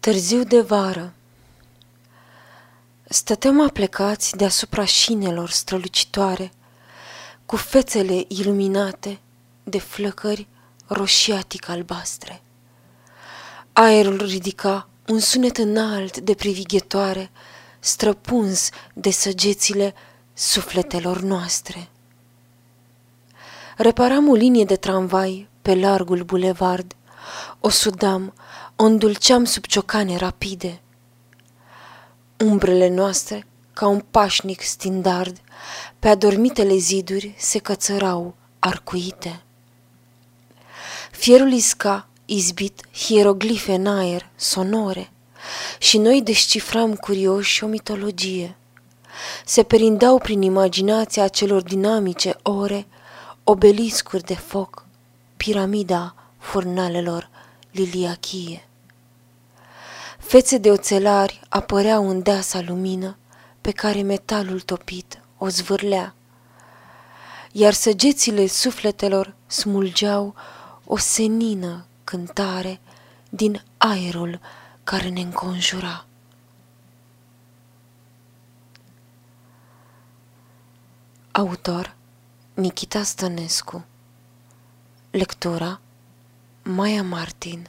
Târziu de vară Stăteam aplecați deasupra șinelor strălucitoare, cu fețele iluminate de flăcări roșiatic albastre. Aerul ridica un sunet înalt de privighetoare, străpuns de săgețile sufletelor noastre. Reparam o linie de tramvai pe largul bulevard, o sudam, o îndulceam sub ciocane rapide. Umbrele noastre, ca un pașnic stindard, pe adormitele ziduri se cățărau arcuite. Fierul isca, izbit, hieroglife în aer, sonore, și noi descifram curioși o mitologie. Se perindau prin imaginația acelor dinamice ore, obeliscuri de foc, piramida furnalelor liliachie. Fețe de oțelari apăreau în deasa lumină pe care metalul topit o zvârlea, iar săgețile sufletelor smulgeau o senină cântare din aerul care ne înconjura. Autor Nikita Stănescu Lectura Maya Martin